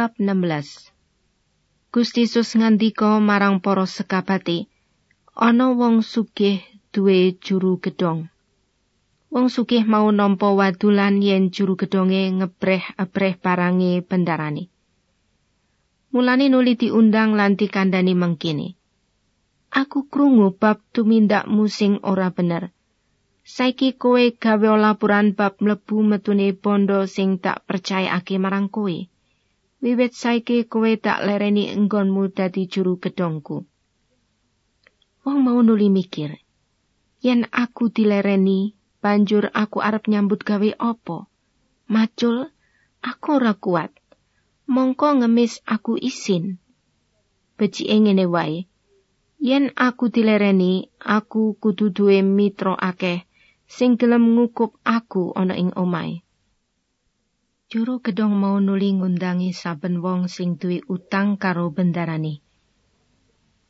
bab 16 Gusti Yesus ngandika marang para sekabate ana wong sugih duwe juru gedong Wong sugih mau nampa wadulan yen juru gedonge ngebreh-ebreh barange bendarane. Mulane nuli diundang lan dikandani mengkini Aku krungu bab tumindakmu sing ora bener. Saiki kowe gawe laporan bab mlebu metune bondo sing tak percayake marang kowe wiwit saiki kowe tak lereni enggonmu dadi juru gedongku. Wong mau nuli mikir, yen aku dilereni, banjur aku arep nyambut gawe opo? Macul, aku ora kuat. Mongko ngemis aku isin. Beci ngene wae. Yen aku dilereni, aku kudu duwe mitra akeh sing gelem ngukup aku ana ing omahe. Juru gedong mau nuli ngundangi saben wong sing duwe utang karo bendarane.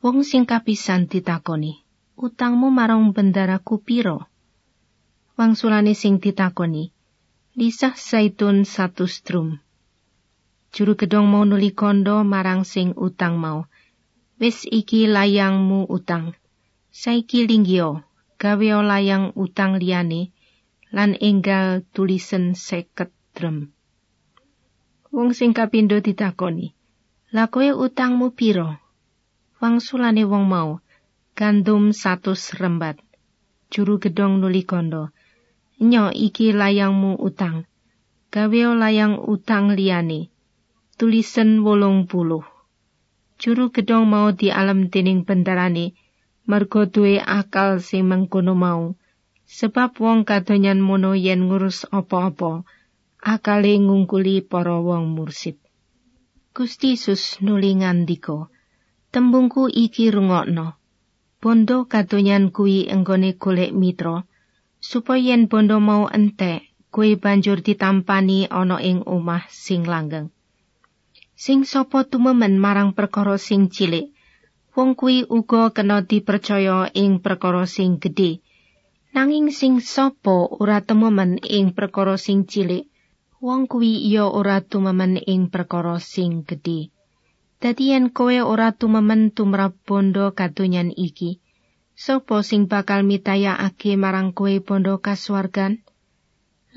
Wong sing kapisan ditakoni, utangmu marang bendaraku piro? Wangsulane sing ditakoni, lisah zaitun satu strum. Juru gedong mau nuli kondo marang sing utang mau. Wis iki layangmu utang. Saiki linggio, gawe layang utang liyane, lan enggal tulisen seket drum. Wong sing kapindho ditakoni, "Lah kowe utangmu piro?" Wangsulane wong mau, "Gandum satus rembat." Juru gedong nuli kondo, "Nyo iki layangmu utang. Gawe layang utang liyane. Tulisen wolong puluh." Juru gedong mau di alam dening bendarane, mergo duwe akal sing mengkono mau. Sebab wong kadonyan mono yen ngurus apa-apa, akale ngungkuli para wong mursid. Gusti Yesus nuli ngandika, "Tembungku iki rungokno. Bondo kadonyan kuwi enggone golek mitra, supaya yen bondo mau entek, kuwi banjur ditampani ana ing omah sing langgeng. Sing sapa tumemen marang perkara sing cilik, wong kuwi uga kena dipercaya ing perkara sing gedhe. Nanging sing sapa ora tememen ing perkara sing cilik, wong kuwi iya ora tumemen ing perkara sing gedhe. Dadi yen kowe ora tumemen tumrap bondo kadonyan iki, sapa sing bakal mitayakake marang kowe bondo kasuwargan?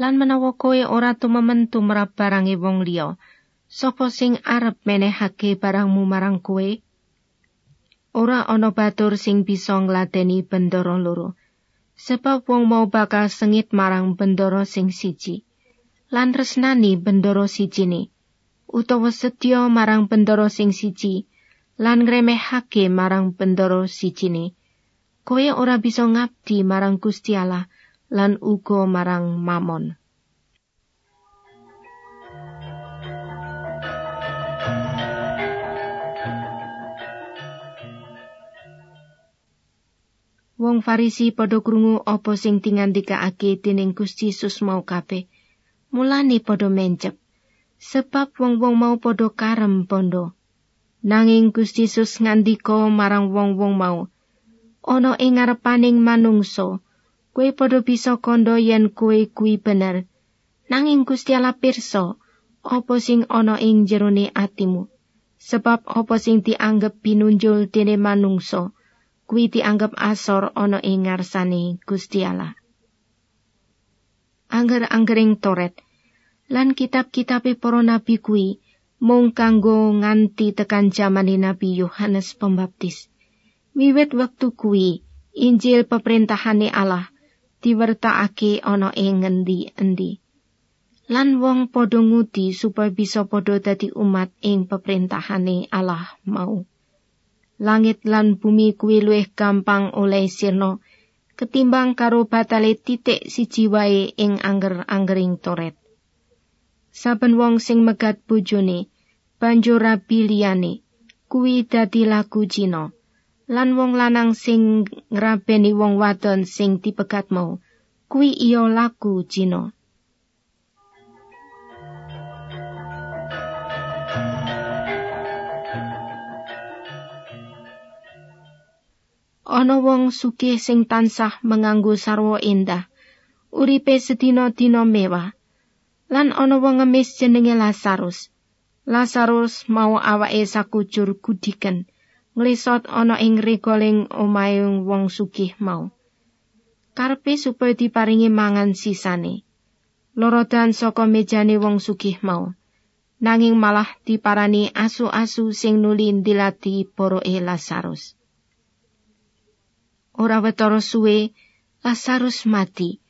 Lan menawa kowe ora tumemen tumrap barange wong liya, sapa sing arep menehake barangmu marang kowe? Ora ana batur sing bisa ngladeni bendoro loro. Sebab wong mau bakal sengit marang bendoro sing siji. Lan resnani bendoro sijine utawa setya marang bendoro sing siji lan ngremehake marang bendoro sijine. Kowe ora bisa ngabdi marang Gusti Allah lan uga marang mamon. Wong Farisi padha krungu apa sing dingandikake dening Gusti Yesus mau kabeh mulane padha mencep sebab wong-wong mau padha karem pondo nanging Gusti Yesus ngandika marang wong-wong mau ana ing ngarepaning manungsa kowe padha bisa kondo yen kowe kuwi bener. Nanging Gusti Allah pirsa apa sing ana ing jerone atimu? Sebab apa sing dianggep pinunjul dene manungsa kuwi dianggep asor ana ing ngarsane Gusti Allah. Angger-anggering toret lan kitab-kitabe para nabi kuwi mung kanggo nganti tekan jamane Nabi Yohanes Pembaptis. Wiwit wektu kuwi, Injil peperintahane Allah diwertakake ana ing ngendi-endi. Lan wong padha ngudi supaya bisa padha dadi umat ing peperintahane Allah mau. Langit lan bumi kuwi luwih gampang oleh sirna ketimbang karo batale titik siji wae ing angger-anggering toret. Saben wong sing megat bojone banjur rabi liyane kuwi dadi lagu Cina. Lan wong lanang sing ngrabeni wong wadon sing dipegat mau kuwi iya lagu Cina. ana wong sugih sing tansah menganggo sarwa endah uripe sedina dina mewah lan ana wong ngemis jenenge Lazarus Lazarus mau awake sakujur gudiken nglisot ana ing regoling omahe wong sugih mau. Karpe supaya diparingi mangan sisane. Lorodan saka mejane wong sugih mau. Nanging malah diparani asu-asu sing nuli ndilati poroe Lazarus. Ora wetara suwe Lazarus mati.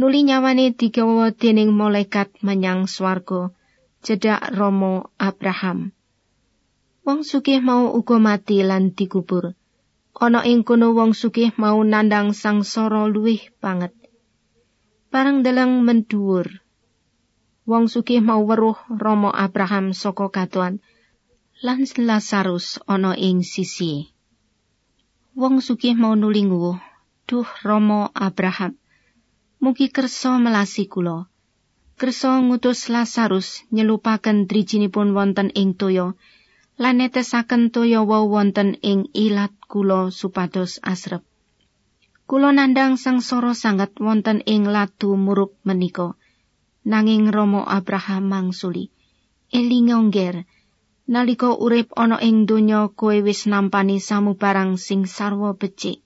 Nuli nyawane digawa dening malaikat menyang swarga. cedak Romo Abraham. Wong sugih mau uga mati lan dikubur. Ana ing kono wong sugih mau nandang sangsara luwih banget. Bareng deleng menduwur. Wong sugih mau weruh Romo Abraham saka katuan lan Lazarus ana ing sisi. Wong sugih mau nulingu, "Duh Romo Abraham, mugi kersa melasi kula." kersa ngutus Lazarus nyelupaken drijinipun wonten ing toya lan netesaken toya wau wonten ing ilat kula supados asrep. Kula nandang sangsara sanget wonten ing latu muruk menika. Nanging Romo Abraham mangsuli, elingongger, nalika urip ana ing donya kowe wis nampani samubarang sing sarwa becik.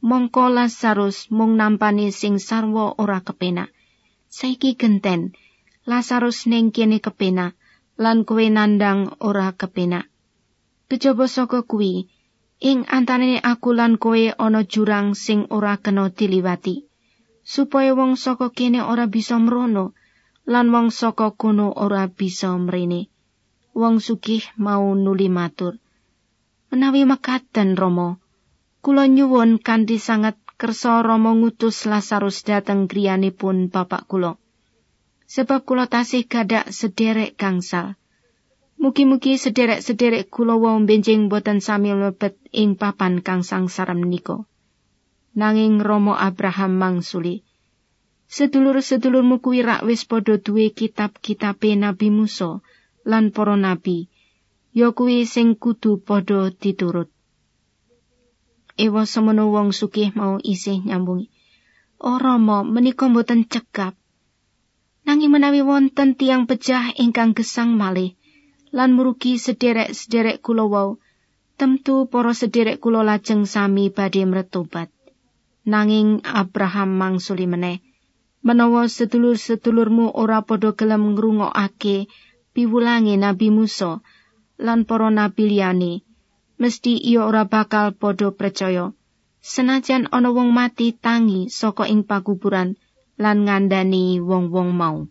Mongko Lazarus mung nampani sing sarwa ora kepenak. saiki genten Lazarus ning kene kepenak lan kowe nandang ora kepenak. Kejaba saka kuwi ing antane aku lan kowe ana jurang sing ora kena diliwati. Supaya wong saka kene ora bisa mrono lan wong saka kono ora bisa mrene. Wong sugih mau nuli matur. Menawi mekaten Rama kula nyuwun kanthi sanget kersa Rama ngutus Lazarus dhateng griyanipun bapak kula. Sebab kula tasih gadak sederek gangsal. Mugi-mugi sederek-sederek kula wau benjing boten sami mlebet ing papan kang sangsara menika. Nanging Rama Abraham mangsuli. Sedulur-sedulurmu kuwi rak wis padha duwe kitab-kitabe Nabi Musa lan para nabi. Ya kuwi sing kudu padha diturut. Ewa semono wong sugih mau isih nyambungi. Oh Rama, menika mboten cekap. Nanging menawi wonten tiang pejah ingkang gesang malih lan murugi sederek-sederek kula wau, tentu para sederek kula lajeng sami badhe mretobat. Nanging Abraham mangsuli meneh, menawa sedulur-sedulurmu ora padha gelem ngrungokake piwulange Nabi Musa lan para nabi liyane, mesti iya ora bakal padha percaya. Senajan ana wong mati tangi saka ing pakuburan lan ngandani wong-wong mau